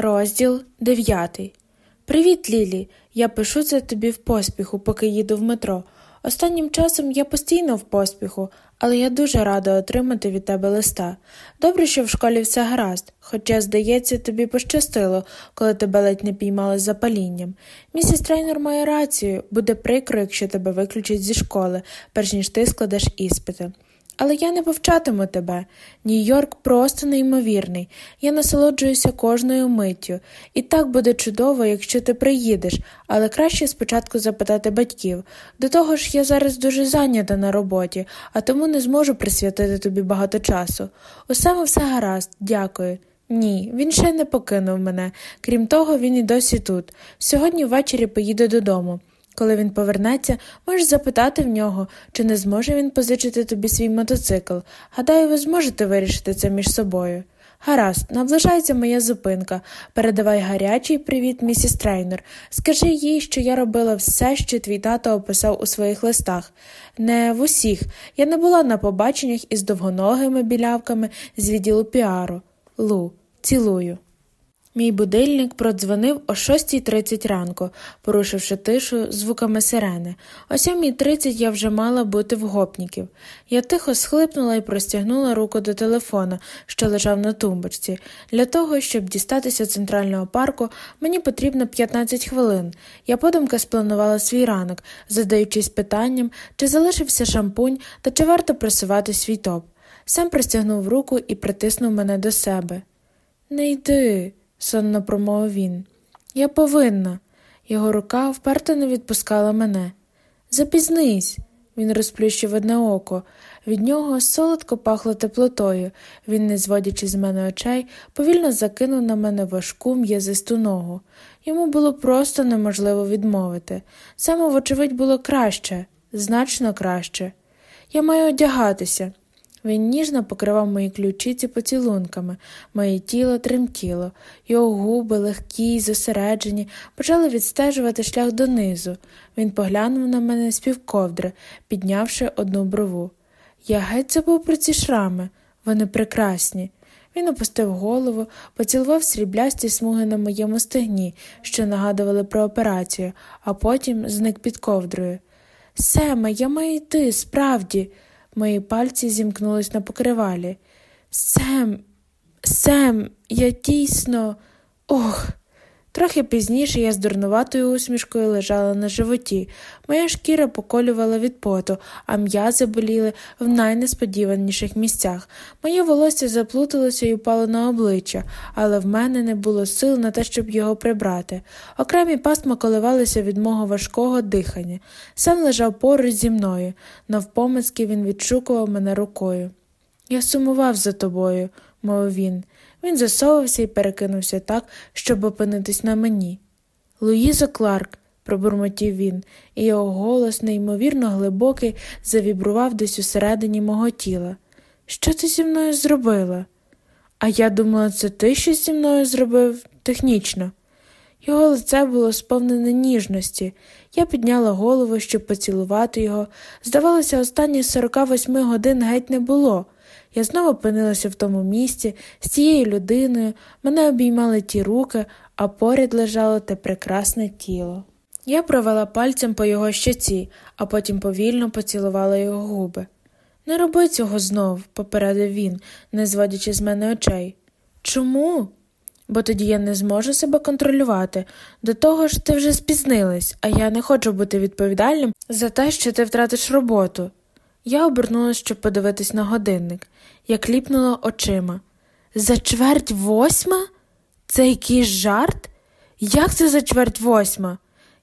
Розділ дев'ятий. Привіт, Лілі. Я пишу це тобі в поспіху, поки їду в метро. Останнім часом я постійно в поспіху, але я дуже рада отримати від тебе листа. Добре, що в школі все гаразд, хоча, здається, тобі пощастило, коли тебе ледь не піймали з запалінням. Місіс трейнер має рацію, буде прикро, якщо тебе виключать зі школи, перш ніж ти складеш іспити. Але я не повчатиму тебе. Нью-Йорк просто неймовірний. Я насолоджуюся кожною миттю. І так буде чудово, якщо ти приїдеш, але краще спочатку запитати батьків. До того ж, я зараз дуже зайнята на роботі, а тому не зможу присвятити тобі багато часу. Усе все гаразд, дякую. Ні, він ще не покинув мене. Крім того, він і досі тут. Сьогодні ввечері поїде додому. Коли він повернеться, можеш запитати в нього, чи не зможе він позичити тобі свій мотоцикл. Гадаю, ви зможете вирішити це між собою. Гаразд, наближається моя зупинка. Передавай гарячий привіт, місіс Трейнер. Скажи їй, що я робила все, що твій тато описав у своїх листах. Не в усіх. Я не була на побаченнях із довгоногими білявками з відділу піару. Лу, цілую. Мій будильник продзвонив о 6.30 ранку, порушивши тишу звуками сирени. О 7.30 я вже мала бути в гопніків. Я тихо схлипнула і простягнула руку до телефона, що лежав на тумбочці. Для того, щоб дістатися центрального парку, мені потрібно 15 хвилин. Я подумки спланувала свій ранок, задаючись питанням, чи залишився шампунь та чи варто просувати свій топ. Сам простягнув руку і притиснув мене до себе. Не йди сонно промовив він. Я повинна. Його рука вперто не відпускала мене. Запізнись. Він розплющив одне око. Від нього солодко пахло теплотою. Він, не зводячи з мене очей, повільно закинув на мене важку м'язисту ногу. Йому було просто неможливо відмовити. Саме, вочевидь, було краще, значно краще. Я маю одягатися. Він ніжно покривав мої ключиці поцілунками, моє тіло тремтіло, його губи, легкі й зосереджені, почали відстежувати шлях донизу. Він поглянув на мене з півковдри, піднявши одну брову. Я геть забув про ці шрами, вони прекрасні. Він опустив голову, поцілував сріблясті смуги на моєму стегні, що нагадували про операцію, а потім зник під ковдрою. Семе, я маю йти, справді. Мої пальці зімкнулись на покривалі. Сем, Сем, я дійсно. Ох. Трохи пізніше я з дурнуватою усмішкою лежала на животі. Моя шкіра поколювала від поту, а м'язи боліли в найнесподіваніших місцях. Моє волосся заплуталося і впало на обличчя, але в мене не було сил на те, щоб його прибрати. Окремі пастма коливалися від мого важкого дихання. Сам лежав поруч зі мною. Навпомацьки він відшукував мене рукою. Я сумував за тобою, мовив він. Він засовався і перекинувся так, щоб опинитись на мені. Луїзо Кларк, пробурмотів він, і його голос, неймовірно глибокий, завібрував десь усередині мого тіла. Що ти зі мною зробила? А я думала, це ти щось зі мною зробив технічно. Його лице було сповнене ніжності. Я підняла голову, щоб поцілувати його. Здавалося, останні 48 годин геть не було. Я знову опинилася в тому місці з цією людиною, мене обіймали ті руки, а поряд лежало те прекрасне тіло. Я провела пальцем по його щоці, а потім повільно поцілувала його губи. Не роби цього знов, попередив він, не зводячи з мене очей. Чому? Бо тоді я не зможу себе контролювати. До того ж, ти вже спізнилась, а я не хочу бути відповідальним за те, що ти втратиш роботу. Я обернулася, щоб подивитись на годинник. Я кліпнула очима. За чверть восьма? Це якийсь жарт? Як це за чверть восьма?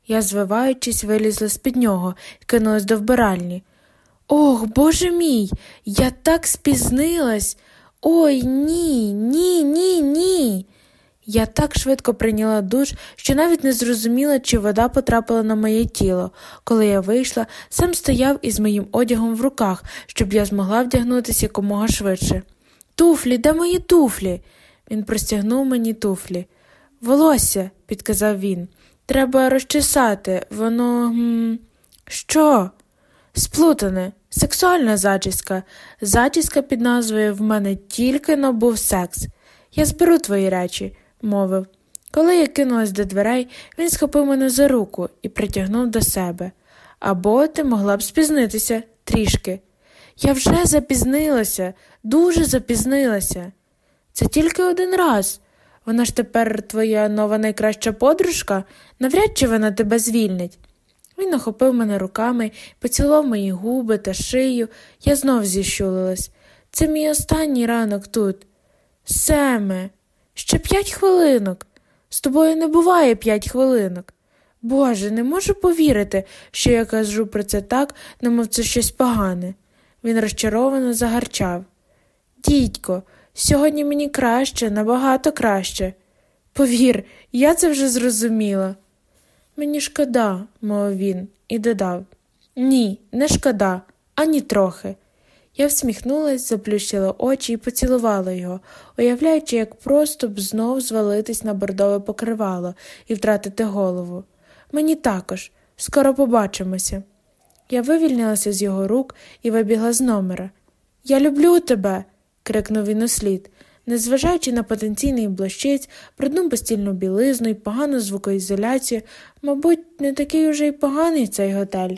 Я, звиваючись, вилізла з під нього і кинулась до вбиральні. Ох, боже мій, я так спізнилась. Ой ні, ні, ні, ні. Я так швидко прийняла душ, що навіть не зрозуміла, чи вода потрапила на моє тіло. Коли я вийшла, сам стояв із моїм одягом в руках, щоб я змогла вдягнутися якомога швидше. Туфлі, де мої туфлі? Він простягнув мені туфлі. Волосся, підказав він. Треба розчесати. Воно. Що? Сплутане, сексуальна зачіска. Зачіска під назвою в мене тільки но був секс. Я зберу твої речі мовив. Коли я кинулась до дверей, він схопив мене за руку і притягнув до себе. Або ти могла б спізнитися трішки. Я вже запізнилася, дуже запізнилася. Це тільки один раз. Вона ж тепер твоя нова найкраща подружка, навряд чи вона тебе звільнить. Він охопив мене руками, поцілував мої губи та шию, я знов зіщулилась. Це мій останній ранок тут. Семе, ще п'ять хвилинок. З тобою не буває п'ять хвилинок. Боже, не можу повірити, що я кажу про це так, немов це щось погане. Він розчаровано загарчав. Дідько, сьогодні мені краще, набагато краще. Повір, я це вже зрозуміла. Мені шкода, мовив він, і додав. Ні, не шкода, ані трохи. Я всміхнулась, заплющила очі і поцілувала його, уявляючи, як просто б знов звалитись на бордове покривало і втратити голову. Мені також, скоро побачимося. Я вивільнилася з його рук і вибігла з номера. Я люблю тебе. крикнув він услід. Незважаючи на потенційний блощиць, брудну постільну білизну і погану звукоізоляцію, мабуть, не такий уже й поганий цей готель.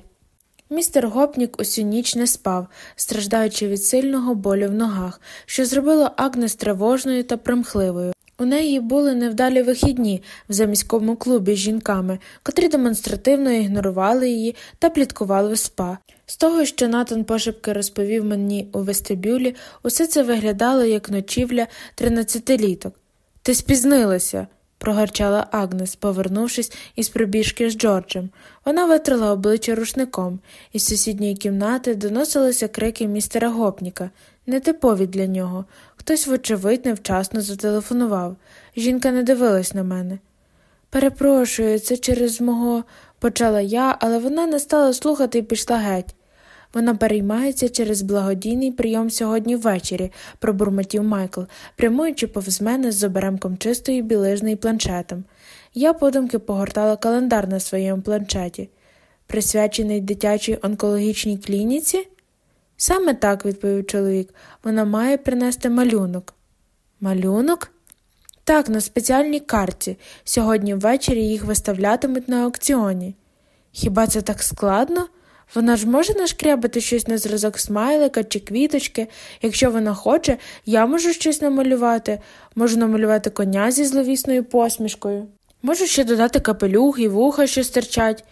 Містер гопнік усю ніч не спав, страждаючи від сильного болю в ногах, що зробило Агнес тривожною та примхливою. У неї були невдалі вихідні в заміському клубі з жінками, котрі демонстративно ігнорували її та пліткували в спа. З того, що Натан пошепки розповів мені у вестибюлі, усе це виглядало як ночівля тринадцятиліток. Ти спізнилася, прогарчала Агнес, повернувшись із пробіжки з Джорджем. Вона витрила обличчя рушником, із сусідньої кімнати доносилися крики містера гопніка, нетипові для нього. Хтось, вочевидь, невчасно зателефонував. Жінка не дивилась на мене. Перепрошую, це через мого, почала я, але вона не стала слухати і пішла геть. Вона переймається через благодійний прийом сьогодні ввечері, пробурмотів Майкл, прямуючи повз мене з оберемком чистої білизни і планшетом. Я подумки погортала календар на своєму планшеті. Присвячений дитячій онкологічній клініці? Саме так, відповів чоловік, вона має принести малюнок. Малюнок? Так, на спеціальній карті. Сьогодні ввечері їх виставлятимуть на аукціоні. Хіба це так складно? Вона ж може нашкрябати щось на зразок смайлика чи квіточки. Якщо вона хоче, я можу щось намалювати, можу намалювати коня зі зловісною посмішкою. Можу ще додати капелюх і вуха, що стирчать.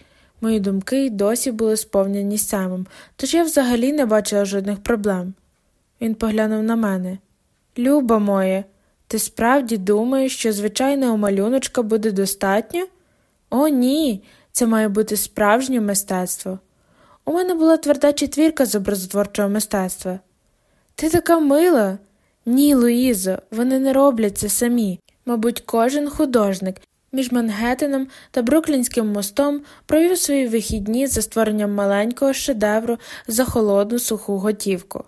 Мої думки й досі були сповнені самим, тож я взагалі не бачила жодних проблем. Він поглянув на мене. Люба моє, ти справді думаєш, що звичайного малюночка буде достатньо? О, ні, це має бути справжнє мистецтво. У мене була тверда четвірка з образотворчого мистецтва. Ти така мила. Ні, Луїзо, вони не роблять це самі. Мабуть, кожен художник між Мангеттеном та Бруклінським мостом провів свої вихідні за створенням маленького шедевру за холодну суху готівку.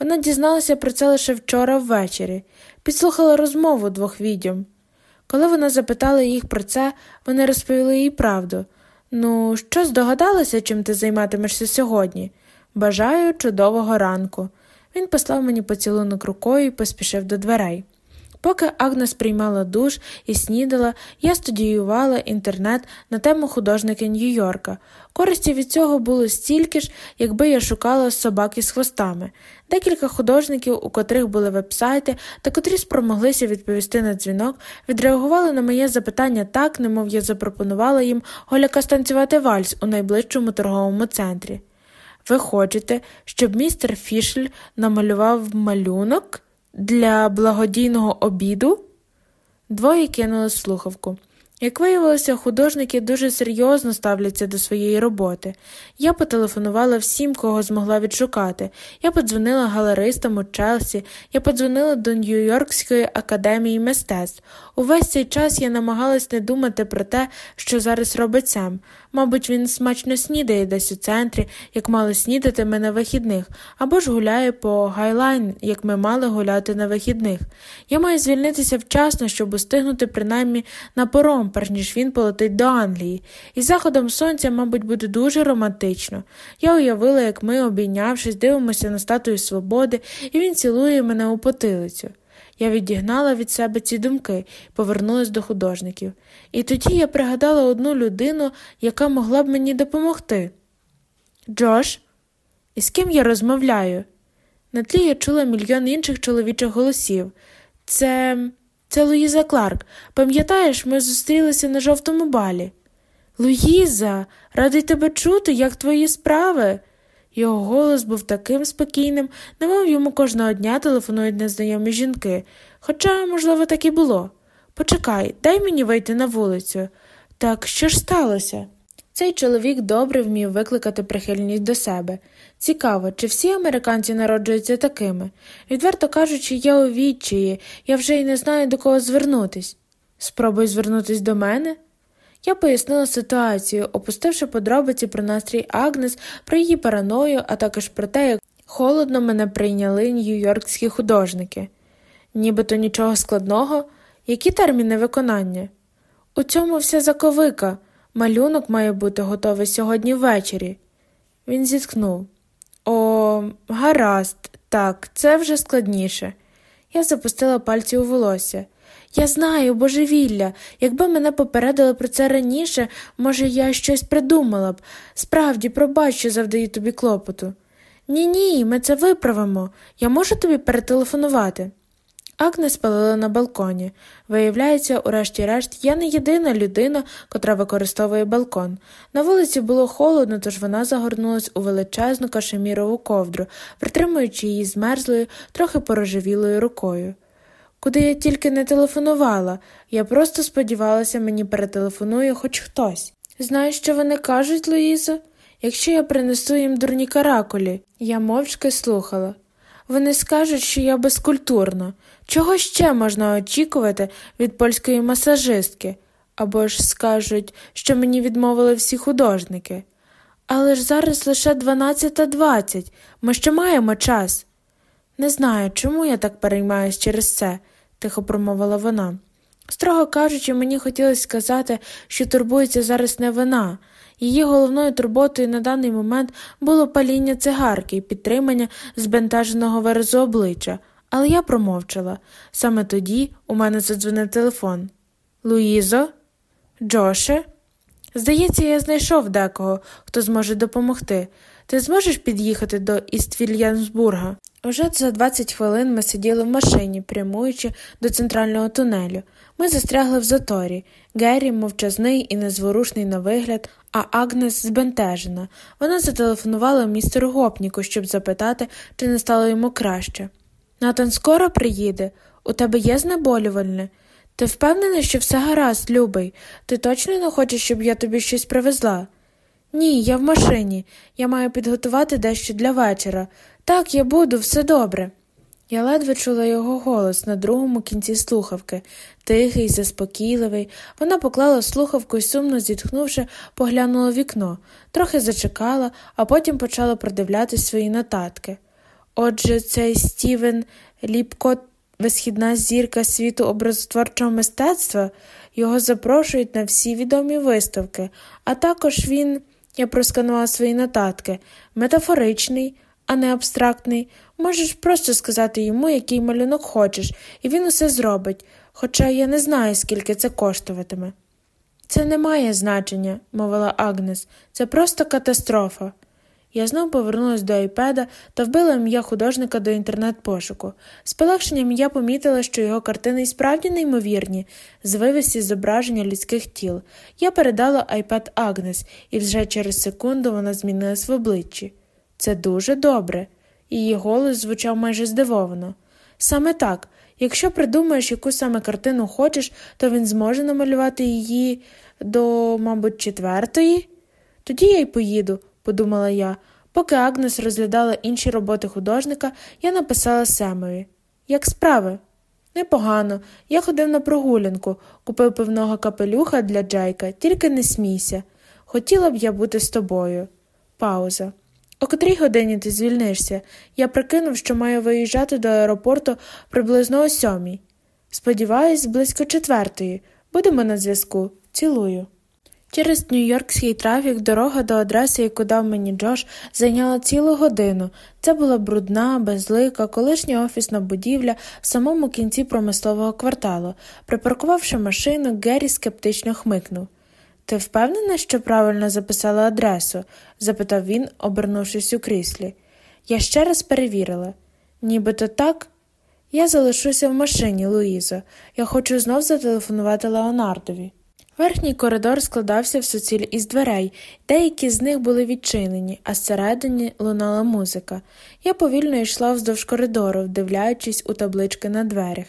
Вона дізналася про це лише вчора ввечері, підслухала розмову двох відьом. Коли вона запитала їх про це, вони розповіли їй правду. Ну, що здогадалася, чим ти займатимешся сьогодні? Бажаю чудового ранку. Він послав мені поцілунок рукою і поспішив до дверей. Поки Агнес приймала душ і снідала, я студіювала інтернет на тему художники Нью-Йорка. Користі від цього було стільки ж, якби я шукала собаки з хвостами. Декілька художників, у котрих були вебсайти та котрі спромоглися відповісти на дзвінок, відреагували на моє запитання так, немов я запропонувала їм голяка станцювати вальс у найближчому торговому центрі. Ви хочете, щоб містер Фішель намалював малюнок? Для благодійного обіду двоє кинули слухавку. Як виявилося, художники дуже серйозно ставляться до своєї роботи. Я потелефонувала всім, кого змогла відшукати. Я подзвонила галеристам у Челсі, я подзвонила до Нью-Йоркської академії мистецтв. Увесь цей час я намагалась не думати про те, що зараз робить Сем. Мабуть, він смачно снідає десь у центрі, як мали снідати ми на вихідних, або ж гуляє по гайлайн, як ми мали гуляти на вихідних. Я маю звільнитися вчасно, щоб устигнути принаймні на пором, перш ніж він полетить до Англії. І заходом сонця, мабуть, буде дуже романтично. Я уявила, як ми, обійнявшись, дивимося на статую свободи, і він цілує мене у потилицю. Я відігнала від себе ці думки і повернулася до художників. І тоді я пригадала одну людину, яка могла б мені допомогти. Джош, і з ким я розмовляю? На тлі я чула мільйон інших чоловічих голосів. Це це Луїза Кларк. Пам'ятаєш, ми зустрілися на жовтому балі. Луїза, радий тебе чути, як твої справи. Його голос був таким спокійним, немов йому кожного дня телефонують незнайомі жінки, хоча, можливо, так і було. Почекай, дай мені вийти на вулицю. Так що ж сталося? Цей чоловік добре вмів викликати прихильність до себе. Цікаво, чи всі американці народжуються такими? Відверто кажучи, я у відчаї, я вже й не знаю, до кого звернутись. Спробуй звернутись до мене. Я пояснила ситуацію, опустивши подробиці про настрій Агнес, про її параною, а також про те, як холодно мене прийняли нью-йоркські художники. Нібито нічого складного, які терміни виконання? У цьому вся заковика. Малюнок має бути готовий сьогодні ввечері. Він зіткнув. О, гаразд, так, це вже складніше. Я запустила пальці у волосся. Я знаю, божевілля. Якби мене попередили про це раніше, може, я щось придумала б. Справді, пробач, що завдаю тобі клопоту. Ні, ні, ми це виправимо. Я можу тобі перетелефонувати. Агнес палила на балконі. Виявляється, урешті-решт, я не єдина людина, котра використовує балкон. На вулиці було холодно, тож вона загорнулась у величезну кашемірову ковдру, притримуючи її змерзлою, трохи порожевілою рукою. Куди я тільки не телефонувала, я просто сподівалася, мені перетелефонує хоч хтось. Знаєш, що вони кажуть, Луїзо? Якщо я принесу їм дурні каракулі, я мовчки слухала. Вони скажуть, що я безкультурна. Чого ще можна очікувати від польської масажистки? Або ж скажуть, що мені відмовили всі художники. Але ж зараз лише 12.20, ми ще маємо час. Не знаю, чому я так переймаюсь через це, тихо промовила вона. Строго кажучи, мені хотілося сказати, що турбується зараз не вона. Її головною турботою на даний момент було паління цигарки і підтримання збентеженого виразу обличчя, але я промовчала. Саме тоді у мене задзвонив телефон. Луїзо? Джоше? Здається, я знайшов декого, хто зможе допомогти. Ти зможеш під'їхати до Іствільянсбурга? Уже за 20 хвилин ми сиділи в машині, прямуючи до центрального тунелю. Ми застрягли в заторі. Геррі мовчазний і незворушний на вигляд, а Агнес збентежена. Вона зателефонувала містеру Гопніку, щоб запитати, чи не стало йому краще. Натан скоро приїде, у тебе є знеболювальне? Ти впевнений, що все гаразд, любий. Ти точно не хочеш, щоб я тобі щось привезла? Ні, я в машині. Я маю підготувати дещо для вечора. Так, я буду, все добре. Я ледве чула його голос на другому кінці слухавки, тихий, заспокійливий. Вона поклала слухавку і, сумно зітхнувши, поглянула в вікно, трохи зачекала, а потім почала продивляти свої нотатки. Отже, цей Стівен Ліпкот, висхідна зірка світу образотворчого мистецтва, його запрошують на всі відомі виставки, а також він, я просканувала свої нотатки, метафоричний, а не абстрактний. Можеш просто сказати йому, який малюнок хочеш, і він усе зробить, хоча я не знаю, скільки це коштуватиме. Це не має значення, мовила Агнес, це просто катастрофа. Я знов повернулася до айпеда та вбила ім'я художника до інтернет-пошуку. З полегшенням я помітила, що його картини й справді неймовірні, звивисті зображення людських тіл. Я передала айпед Агнес, і вже через секунду вона змінилась в обличчі. Це дуже добре. Її голос звучав майже здивовано. Саме так, якщо придумаєш, яку саме картину хочеш, то він зможе намалювати її до, мабуть, четвертої. Тоді я й поїду подумала я. Поки Агнес розглядала інші роботи художника, я написала Семові. Як справи? Непогано. Я ходив на прогулянку, купив пивного капелюха для Джайка, тільки не смійся. Хотіла б я бути з тобою. Пауза. О котрій годині ти звільнишся? Я прикинув, що маю виїжджати до аеропорту приблизно о сьомій. Сподіваюсь, близько четвертої. Будемо на зв'язку. Цілую. Через нью-йоркський трафік дорога до адреси, яку дав мені Джош, зайняла цілу годину. Це була брудна, безлика, колишня офісна будівля в самому кінці промислового кварталу. Припаркувавши машину, Геррі скептично хмикнув. Ти впевнена, що правильно записала адресу? запитав він, обернувшись у кріслі. Я ще раз перевірила. Нібито так. Я залишуся в машині, Луїзо. Я хочу знов зателефонувати Леонардові. Верхній коридор складався в суціль із дверей, деякі з них були відчинені, а зсередині лунала музика. Я повільно йшла вздовж коридору, вдивляючись у таблички на дверях.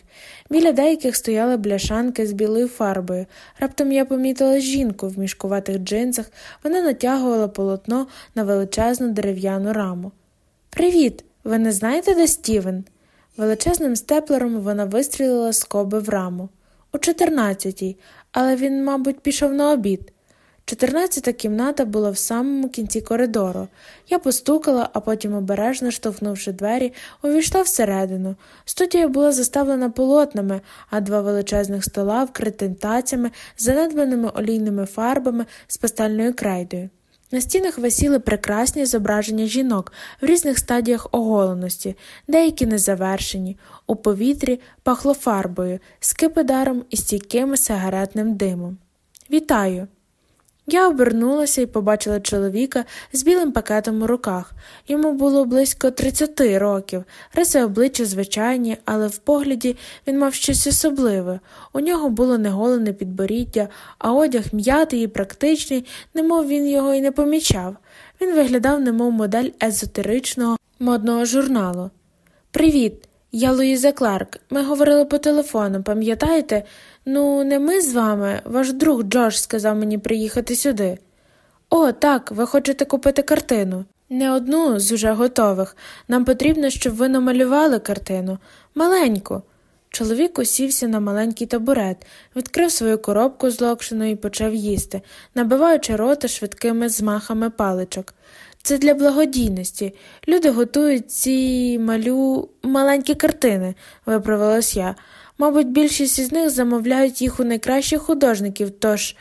Біля деяких стояли бляшанки з білою фарбою. Раптом я помітила жінку в мішкуватих джинсах, вона натягувала полотно на величезну дерев'яну раму. Привіт! Ви не знаєте, де Стівен? Величезним степлером вона вистрілила скоби в раму. У чотирнадцятій, але він, мабуть, пішов на обід. Чотирнадцята кімната була в самому кінці коридору. Я постукала, а потім, обережно штовхнувши двері, увійшла всередину. Студія була заставлена полотнами, а два величезних стола вкриті тацями, занедбаними олійними фарбами з пастельною крейдою. На стінах висіли прекрасні зображення жінок в різних стадіях оголеності, деякі незавершені, у повітрі пахло фарбою, скипидаром і стійким сигаретним димом. Вітаю! Я обернулася і побачила чоловіка з білим пакетом у руках. Йому було близько 30 років, риси обличчя звичайні, але в погляді він мав щось особливе. У нього було неголене підборіддя, а одяг м'ятий і практичний, немов він його й не помічав. Він виглядав, немов модель езотеричного модного журналу. Привіт, я Луїза Кларк. Ми говорили по телефону, пам'ятаєте? Ну, не ми з вами, ваш друг Джордж сказав мені приїхати сюди. О, так, ви хочете купити картину. Не одну з уже готових. Нам потрібно, щоб ви намалювали картину. Маленьку. Чоловік усівся на маленький табурет, відкрив свою коробку з локшиною і почав їсти, набиваючи рота швидкими змахами паличок. Це для благодійності. Люди готують ці малю маленькі картини, виправилась я. Мабуть, більшість із них замовляють їх у найкращих художників, тож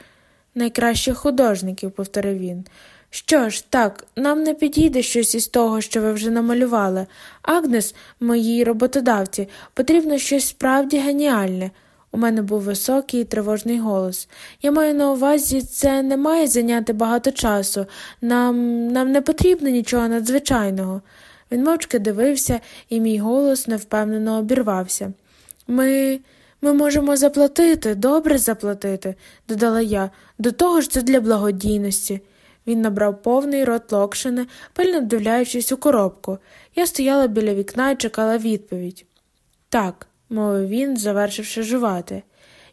найкращих художників, повторив він. Що ж, так, нам не підійде щось із того, що ви вже намалювали. Агнес, моїй роботодавці, потрібно щось справді геніальне. У мене був високий і тривожний голос. Я маю на увазі, це не має зайняти багато часу. Нам нам не потрібно нічого надзвичайного. Він мовчки дивився, і мій голос невпевнено обірвався. Ми ми можемо заплатити, добре заплатити, додала я, до того ж це для благодійності. Він набрав повний рот локшини, пильно вдивляючись у коробку. Я стояла біля вікна і чекала відповідь. Так, мовив він, завершивши жувати.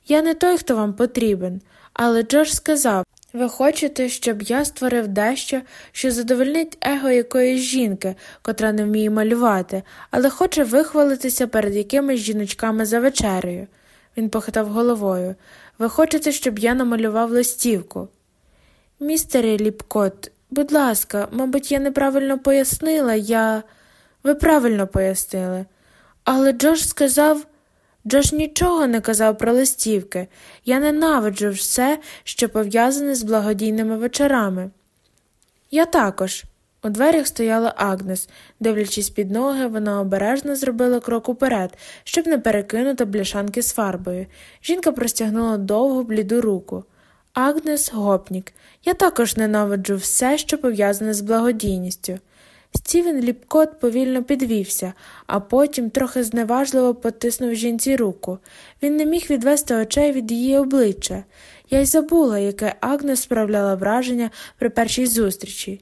Я не той, хто вам потрібен, але Джордж сказав ви хочете, щоб я створив дещо, що задовольнить его якоїсь жінки, котра не вміє малювати, але хоче вихвалитися перед якимись жіночками за вечерею. Він похитав головою. Ви хочете, щоб я намалював листівку? Містере Ліпкот, будь ласка, мабуть, я неправильно пояснила, я. Ви правильно пояснили. Але Джош сказав. Джош нічого не казав про листівки. Я ненавиджу все, що пов'язане з благодійними вечорами. Я також. У дверях стояла Агнес. Дивлячись під ноги, вона обережно зробила крок уперед, щоб не перекинути бляшанки з фарбою. Жінка простягнула довгу бліду руку. Агнес гопнік. Я також ненавиджу все, що пов'язане з благодійністю. Стівен Ліпкот повільно підвівся, а потім трохи зневажливо потиснув жінці руку. Він не міг відвести очей від її обличчя. Я й забула, яке Агнес справляла враження при першій зустрічі.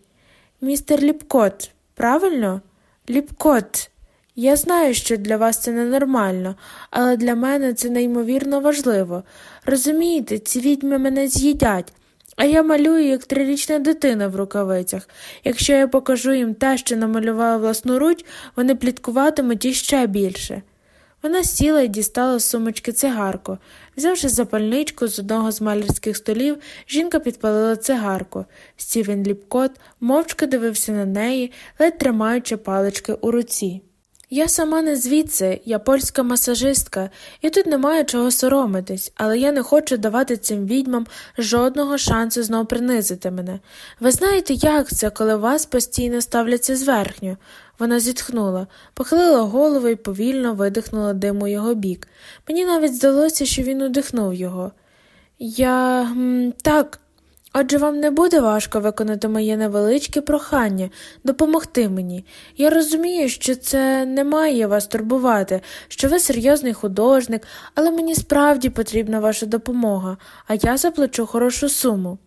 Містер Ліпкот, правильно? Ліпкот. Я знаю, що для вас це ненормально, але для мене це неймовірно важливо. Розумієте, ці відьми мене з'їдять. А я малюю, як трирічна дитина в рукавицях. Якщо я покажу їм те, що намалювала власноруч, вони пліткуватимуть іще більше. Вона сіла і дістала з сумочки цигарку. Взявши запальничку з одного з малярських столів, жінка підпалила цигарку. Стівен Ліпкот мовчки дивився на неї, ледь тримаючи палички у руці. Я сама не звідси, я польська масажистка, і тут немає чого соромитись, але я не хочу давати цим відьмам жодного шансу знов принизити мене. Ви знаєте, як це, коли вас постійно ставляться зверхню? Вона зітхнула, похилила голову і повільно видихнула дим у його бік. Мені навіть здалося, що він удихнув його. Я так, Отже вам не буде важко виконати моє невеличке прохання, допомогти мені. Я розумію, що це не має вас турбувати, що ви серйозний художник, але мені справді потрібна ваша допомога, а я заплачу хорошу суму.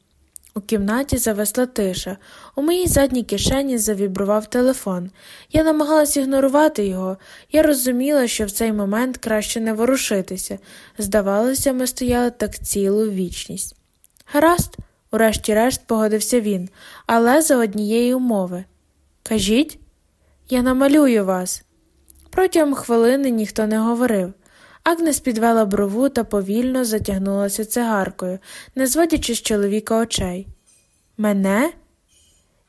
У кімнаті завесла тиша. У моїй задній кишені завібрував телефон. Я намагалась ігнорувати його. Я розуміла, що в цей момент краще не ворушитися. Здавалося, ми стояли так цілу вічність. Гаразд, урешті-решт погодився він, але за однієї умови. Кажіть, я намалюю вас. Протягом хвилини ніхто не говорив. Агнес підвела брову та повільно затягнулася цигаркою, не зводячи з чоловіка очей. Мене?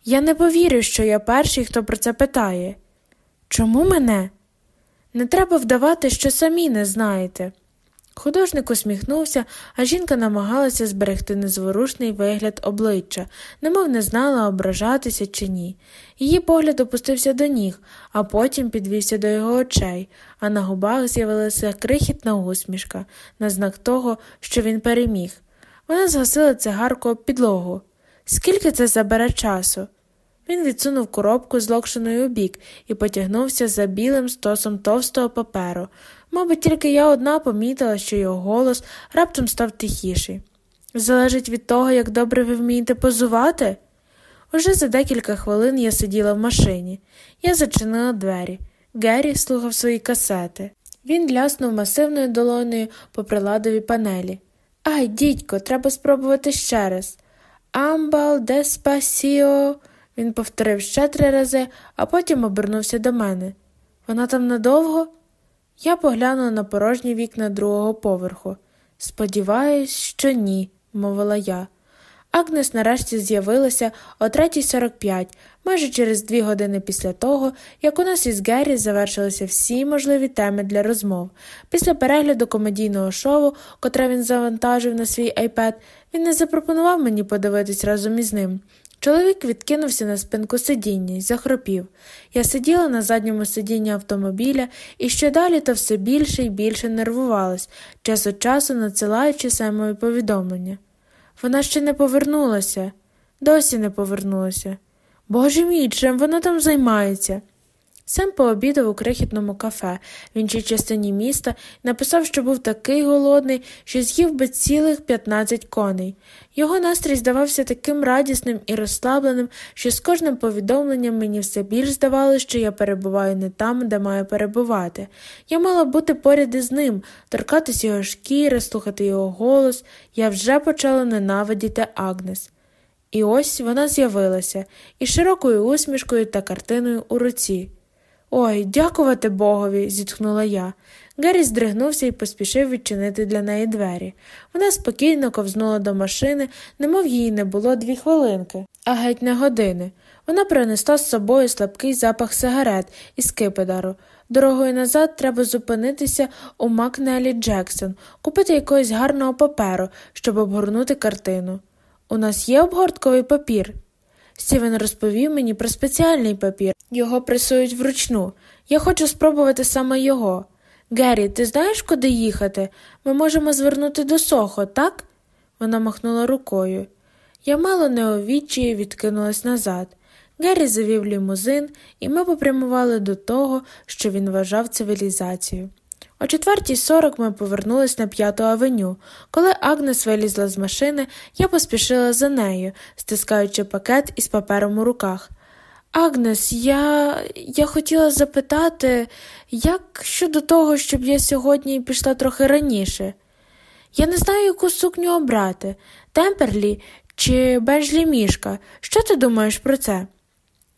Я не повірю, що я перший, хто про це питає. Чому мене? Не треба вдавати, що самі не знаєте. Художник усміхнувся, а жінка намагалася зберегти незворушний вигляд обличчя, немов не знала, ображатися чи ні. Її погляд опустився до ніг, а потім підвівся до його очей, а на губах з'явилася крихітна усмішка на знак того, що він переміг. Вона згасила цигарку об підлогу. Скільки це забере часу? Він відсунув коробку з локшиною у бік і потягнувся за білим стосом товстого паперу. Мабуть, тільки я одна помітила, що його голос раптом став тихіший. Залежить від того, як добре ви вмієте позувати? Уже за декілька хвилин я сиділа в машині. Я зачинила двері. Геррі слухав свої касети. Він ляснув масивною долонею по приладовій панелі. Ай, дідько, треба спробувати ще раз. Амбал деспасіо. Він повторив ще три рази, а потім обернувся до мене. Вона там надовго? Я поглянула на порожні вікна другого поверху. Сподіваюсь, що ні, мовила я. Агнес нарешті з'явилася о 3.45, майже через дві години після того, як у нас із Геррі завершилися всі можливі теми для розмов. Після перегляду комедійного шоу, котре він завантажив на свій айпед, він не запропонував мені подивитись разом із ним. Чоловік відкинувся на спинку сидіння і захропів. Я сиділа на задньому сидінні автомобіля і що далі, то все більше і більше нервувалась, час від часу надсилаючи самої повідомлення. Вона ще не повернулася, досі не повернулася. Боже мій, чим вона там займається? Сем пообідав у крихітному кафе в іншій частині міста і написав, що був такий голодний, що з'їв би цілих 15 коней. Його настрій здавався таким радісним і розслабленим, що з кожним повідомленням мені все більш здавалося, що я перебуваю не там, де маю перебувати. Я мала бути поряд із ним, торкатися його шкіри, слухати його голос. Я вже почала ненавидіти Агнес. І ось вона з'явилася із широкою усмішкою та картиною у руці. Ой, дякувати богові, зітхнула я. Геррі здригнувся і поспішив відчинити для неї двері. Вона спокійно ковзнула до машини, немов її не було дві хвилинки, а геть не години. Вона принесла з собою слабкий запах сигарет із кипидару. Дорогою назад треба зупинитися у Макнелі Джексон, купити якогось гарного паперу, щоб обгорнути картину. У нас є обгортковий папір? Стівен розповів мені про спеціальний папір. Його пресують вручну. Я хочу спробувати саме його. Геррі, ти знаєш, куди їхати? Ми можемо звернути до Сохо, так? Вона махнула рукою. Я мало не відчаї відкинулась назад. Геррі завів лімузин, і ми попрямували до того, що він вважав цивілізацією. О четвертій сорок ми повернулись на п'яту авеню. Коли Агнес вилізла з машини, я поспішила за нею, стискаючи пакет із папером у руках. Агнес, я я хотіла запитати, як щодо того, щоб я сьогодні пішла трохи раніше. Я не знаю, яку сукню обрати Темперлі чи Беджлі Мішка. Що ти думаєш про це?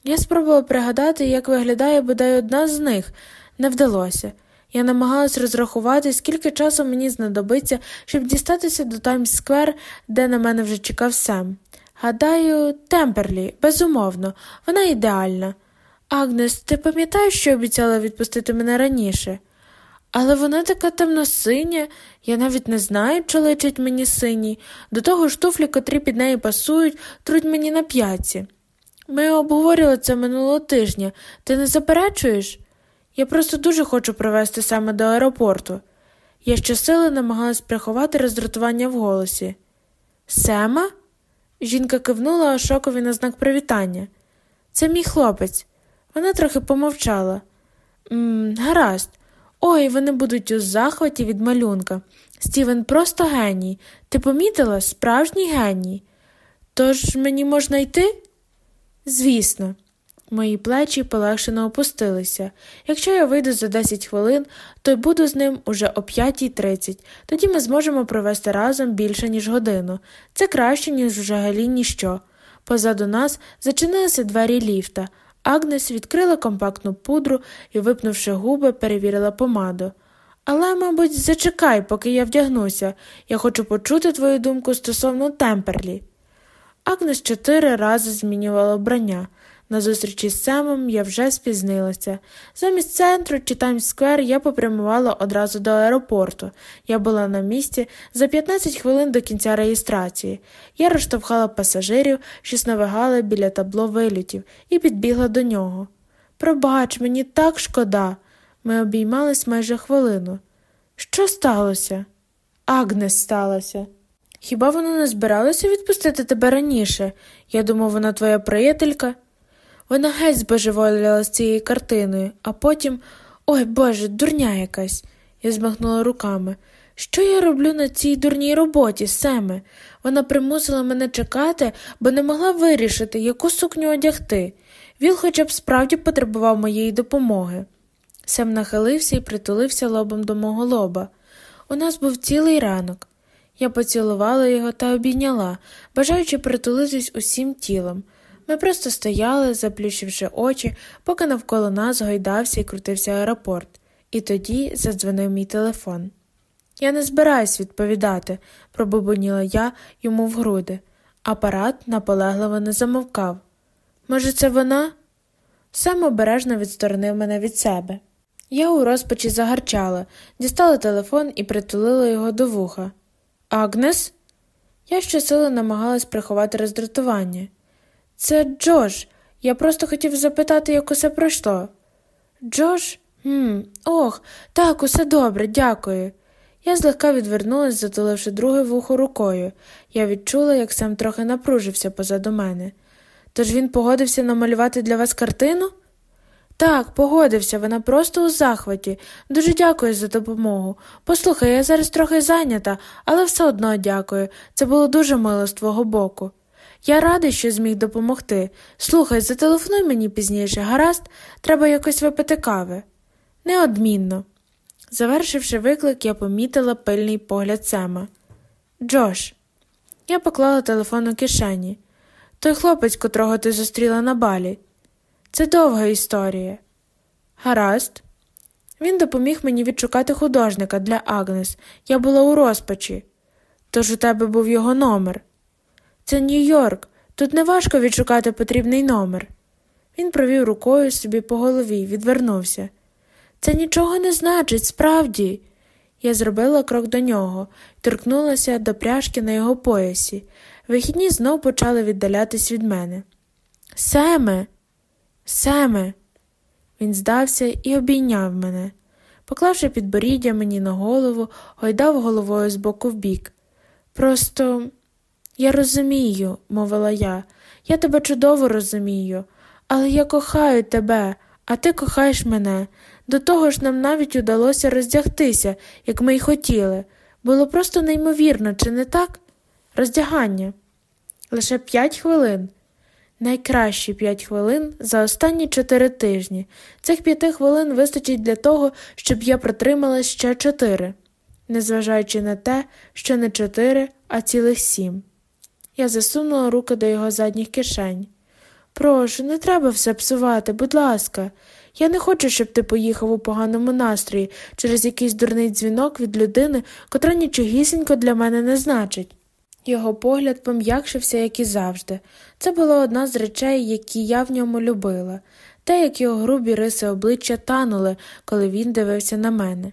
Я спробувала пригадати, як виглядає бодай одна з них, не вдалося. Я намагалась розрахувати, скільки часу мені знадобиться, щоб дістатися до Таймс Сквер, де на мене вже чекав Сем. Гадаю, Темперлі, безумовно, вона ідеальна. Агнес, ти пам'ятаєш, що обіцяла відпустити мене раніше? Але вона така темно-синя, я навіть не знаю, чи личить мені синій. До того ж туфлі, котрі під неї пасують, труть мені на п'ятці. Ми обговорювали це минулого тижня. Ти не заперечуєш? Я просто дуже хочу привезти саме до аеропорту. Я щосили намагалась приховати роздратування в голосі. Сема? Жінка кивнула Ашокові на знак привітання. Це мій хлопець. Вона трохи помовчала. «М, Гаразд. Ой, вони будуть у захваті від малюнка. Стівен просто геній. Ти помітила справжній геній. Тож мені можна йти? Звісно. Мої плечі полегшено опустилися. Якщо я вийду за 10 хвилин, то буду з ним уже о 5.30. Тоді ми зможемо провести разом більше, ніж годину. Це краще, ніж взагалі ніщо. Позаду нас зачинилися двері ліфта. Агнес відкрила компактну пудру і, випнувши губи, перевірила помаду. Але, мабуть, зачекай, поки я вдягнуся. Я хочу почути твою думку стосовно Темперлі. Агнес чотири рази змінювала вбрання. На зустрічі з Семом я вже спізнилася. Замість центру чи Таймс-сквер я попрямувала одразу до аеропорту. Я була на місці за 15 хвилин до кінця реєстрації. Я розштовхала пасажирів, що сновигали біля табло вилітів, і підбігла до нього. Пробач, мені так шкода. Ми обіймались майже хвилину. Що сталося? Агнес сталося. Хіба вона не збиралася відпустити тебе раніше? Я думав, вона твоя приятелька. Вона геть збожеволіла з цією картиною, а потім ой Боже, дурня якась. Я змахнула руками. Що я роблю на цій дурній роботі, Семе? Вона примусила мене чекати, бо не могла вирішити, яку сукню одягти. Він хоча б справді потребував моєї допомоги. Сем нахилився і притулився лобом до мого лоба. У нас був цілий ранок. Я поцілувала його та обійняла, бажаючи притулитись усім тілом. Ми просто стояли, заплющивши очі, поки навколо нас гойдався і крутився аеропорт, і тоді задзвонив мій телефон. Я не збираюсь відповідати, пробубоніла я йому в груди. Апарат наполегливо не замовкав. Може, це вона? Сам обережно відсторонив мене від себе. Я у розпачі загарчала, дістала телефон і притулила його до вуха. Агнес? Я щосили намагалась приховати роздратування. Це Джош. Я просто хотів запитати, як усе пройшло. Джош? Хм, Ох, так, усе добре, дякую. Я злегка відвернулась, затуливши друге вухо рукою. Я відчула, як сам трохи напружився позаду мене. Тож він погодився намалювати для вас картину? Так, погодився, вона просто у захваті. Дуже дякую за допомогу. Послухай, я зараз трохи зайнята, але все одно дякую. Це було дуже мило з твого боку. Я радий, що зміг допомогти. Слухай, зателефонуй мені пізніше, гаразд, треба якось випити кави. Неодмінно. Завершивши виклик, я помітила пильний погляд Сема. Джош, я поклала телефон у кишені. Той хлопець, котрого ти зустріла на балі. Це довга історія. Гаразд. Він допоміг мені відшукати художника для Агнес. Я була у розпачі. Тож у тебе був його номер. Це Нью-Йорк. Тут неважко відшукати потрібний номер. Він провів рукою собі по голові, відвернувся. Це нічого не значить, справді. Я зробила крок до нього торкнулася до пряжки на його поясі. Вихідні знов почали віддалятись від мене. Семе, Семе. Він здався і обійняв мене. Поклавши підборіддя мені на голову, гойдав головою з боку в бік. Просто я розумію, мовила я, я тебе чудово розумію, але я кохаю тебе, а ти кохаєш мене. До того ж нам навіть удалося роздягтися, як ми й хотіли. Було просто неймовірно, чи не так? Роздягання. Лише п'ять хвилин. Найкращі п'ять хвилин за останні чотири тижні. Цих п'яти хвилин вистачить для того, щоб я протримала ще чотири, незважаючи на те, що не чотири, а цілих сім. Я засунула руки до його задніх кишень. Прошу, не треба все псувати, будь ласка. Я не хочу, щоб ти поїхав у поганому настрої через якийсь дурний дзвінок від людини, котра нічогісінько для мене не значить. Його погляд пом'якшився, як і завжди. Це була одна з речей, які я в ньому любила. те, як його грубі риси обличчя танули, коли він дивився на мене.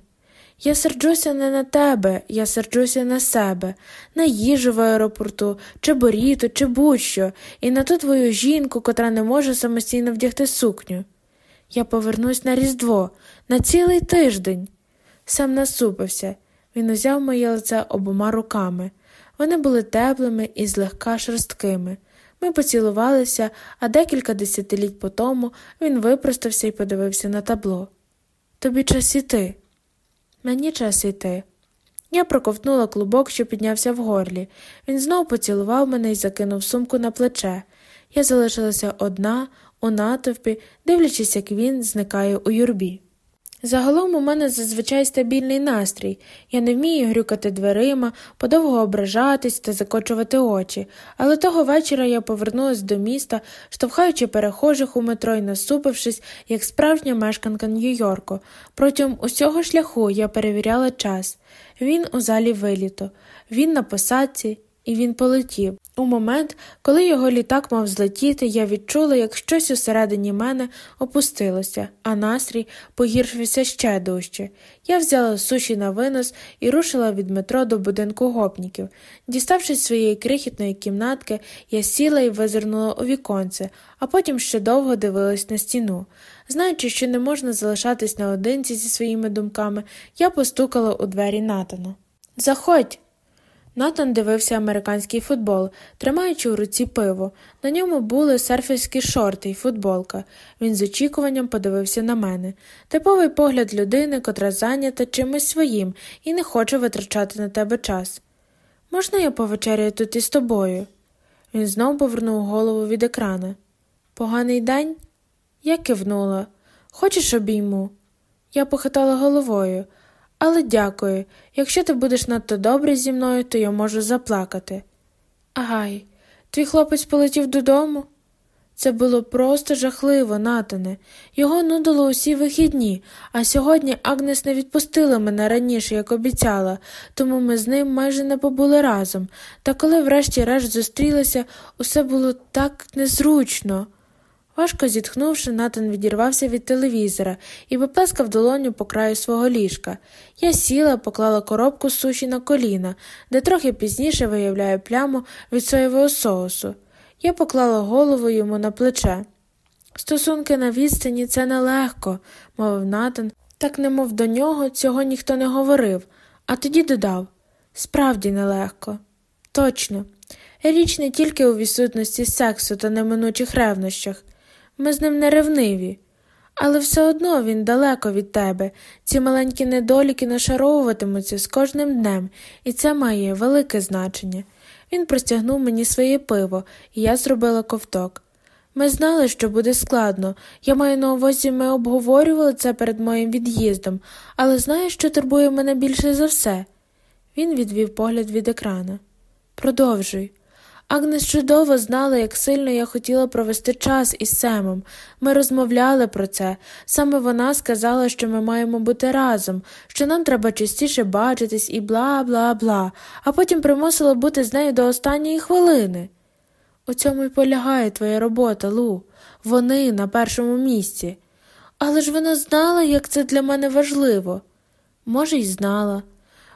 Я серджуся не на тебе, я серджуся на себе, на їжу в аеропорту, чи боріту, чи будь-що, і на ту твою жінку, котра не може самостійно вдягти сукню. Я повернусь на Різдво, на цілий тиждень. Сам насупився. Він узяв моє лице обома руками. Вони були теплими і злегка шорсткими. Ми поцілувалися, а декілька десятиліть по тому він випростався і подивився на табло. Тобі час іти. Мені час іти. Я проковтнула клубок, що піднявся в горлі. Він знов поцілував мене і закинув сумку на плече. Я залишилася одна, у натовпі, дивлячись, як він зникає у юрбі. Загалом у мене зазвичай стабільний настрій, я не вмію грюкати дверима, подовго ображатись та закочувати очі, але того вечора я повернулася до міста, штовхаючи перехожих у метро і насупившись, як справжня мешканка Нью-Йорку. Протягом усього шляху я перевіряла час. Він у залі виліту, він на посадці, і він полетів. У момент, коли його літак мав злетіти, я відчула, як щось усередині мене опустилося, а настрій погіршився ще дужче. Я взяла суші на винос і рушила від метро до будинку гопніків. Діставшись своєї крихітної кімнатки, я сіла і визирнула у віконце, а потім ще довго дивилась на стіну. Знаючи, що не можна залишатись наодинці зі своїми думками, я постукала у двері Натана. Заходь. Натан дивився американський футбол, тримаючи у руці пиво. На ньому були серферські шорти й футболка. Він з очікуванням подивився на мене. Типовий погляд людини, котра зайнята чимось своїм і не хоче витрачати на тебе час. Можна я повечеряю тут із тобою? Він знов повернув голову від екрана. Поганий день? Я кивнула. Хочеш обійму? Я похитала головою. Але дякую, якщо ти будеш надто добрий зі мною, то я можу заплакати. Агай, твій хлопець полетів додому? Це було просто жахливо, Натане. Його нудило усі вихідні, а сьогодні Агнес не відпустила мене раніше, як обіцяла, тому ми з ним майже не побули разом. Та коли врешті-решт зустрілися, усе було так незручно. Важко зітхнувши, Натан відірвався від телевізора і поплескав долоню по краю свого ліжка. Я сіла, поклала коробку суші на коліна, де трохи пізніше виявляю пляму від соєвого соусу. Я поклала голову йому на плече. Стосунки на відстані це нелегко, мовив Натан, так немов до нього цього ніхто не говорив, а тоді додав справді нелегко. Точно. Річ не тільки у відсутності сексу та неминучих ревнощах. Ми з ним не ревниві. Але все одно він далеко від тебе. Ці маленькі недоліки нашаровуватимуться з кожним днем, і це має велике значення. Він простягнув мені своє пиво, і я зробила ковток. Ми знали, що буде складно. Я маю на увазі, ми обговорювали це перед моїм від'їздом, але знаєш, що турбує мене більше за все? Він відвів погляд від екрана. Продовжуй. Агнес чудово знала, як сильно я хотіла провести час із Семом. Ми розмовляли про це. Саме вона сказала, що ми маємо бути разом, що нам треба частіше бачитись і бла бла бла, а потім примусила бути з нею до останньої хвилини. У цьому й полягає твоя робота, Лу. Вони на першому місці. Але ж вона знала, як це для мене важливо. Може, й знала.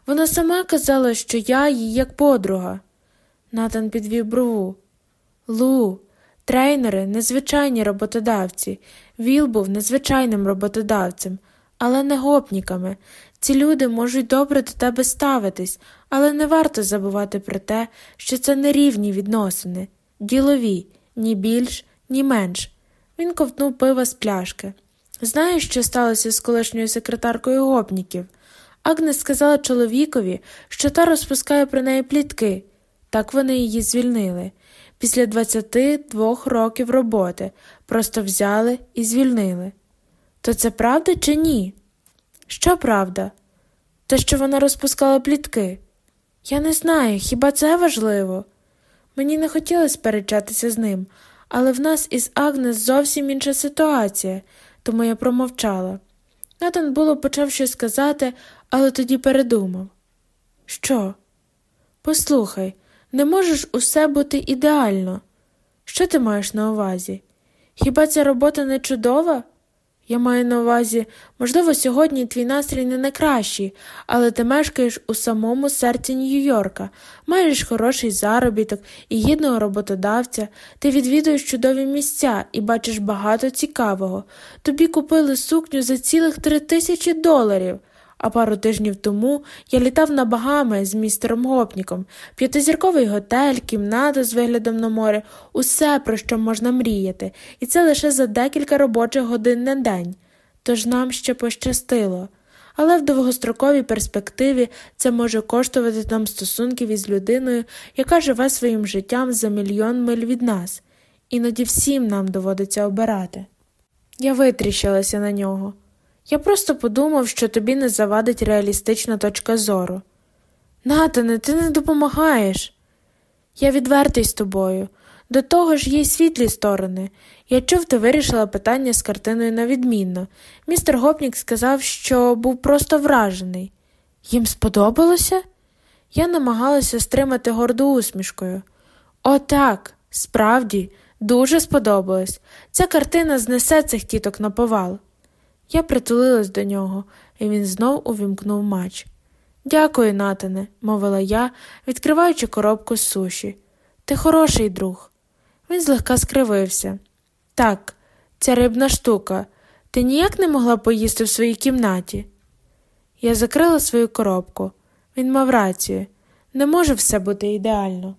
Вона сама казала, що я їй як подруга. Натан підвів брову. Лу, трейнери незвичайні роботодавці. Віл був незвичайним роботодавцем, але не гопніками. Ці люди можуть добре до тебе ставитись, але не варто забувати про те, що це нерівні відносини, ділові, ні більш, ні менш. Він ковтнув пива з пляшки. Знаєш, що сталося з колишньою секретаркою гопніків? Агнес сказала чоловікові, що та розпускає про неї плітки. Так вони її звільнили. Після 22 років роботи просто взяли і звільнили. То це правда чи ні? Що правда? Те, що вона розпускала плітки? Я не знаю, хіба це важливо? Мені не хотілося сперечатися з ним, але в нас із Агнес зовсім інша ситуація, тому я промовчала. Натан було почав щось сказати, але тоді передумав. Що? Послухай, не можеш усе бути ідеально. Що ти маєш на увазі? Хіба ця робота не чудова? Я маю на увазі, можливо, сьогодні твій настрій не найкращий, але ти мешкаєш у самому серці Нью-Йорка, маєш хороший заробіток і гідного роботодавця, ти відвідуєш чудові місця і бачиш багато цікавого. Тобі купили сукню за цілих три тисячі доларів. А пару тижнів тому я літав на Багами з містером Гопніком, п'ятизірковий готель, кімната з виглядом на море, усе, про що можна мріяти, і це лише за декілька робочих годин на день. Тож нам ще пощастило. Але в довгостроковій перспективі це може коштувати нам стосунків із людиною, яка живе своїм життям за мільйон миль від нас. Іноді всім нам доводиться обирати. Я витріщилася на нього. Я просто подумав, що тобі не завадить реалістична точка зору. Натане, ти не допомагаєш. Я відвертий з тобою. До того ж є й світлі сторони. Я чув, ти вирішила питання з картиною на відмінно. Містер Гопнік сказав, що був просто вражений. Їм сподобалося? Я намагалася стримати горду усмішкою. О, так, справді, дуже сподобалось. Ця картина знесе цих тіток на повал. Я притулилась до нього, і він знов увімкнув матч. Дякую, Натане, мовила я, відкриваючи коробку з суші. Ти хороший друг. Він злегка скривився. Так, ця рибна штука. Ти ніяк не могла поїсти в своїй кімнаті? Я закрила свою коробку. Він мав рацію не може все бути ідеально.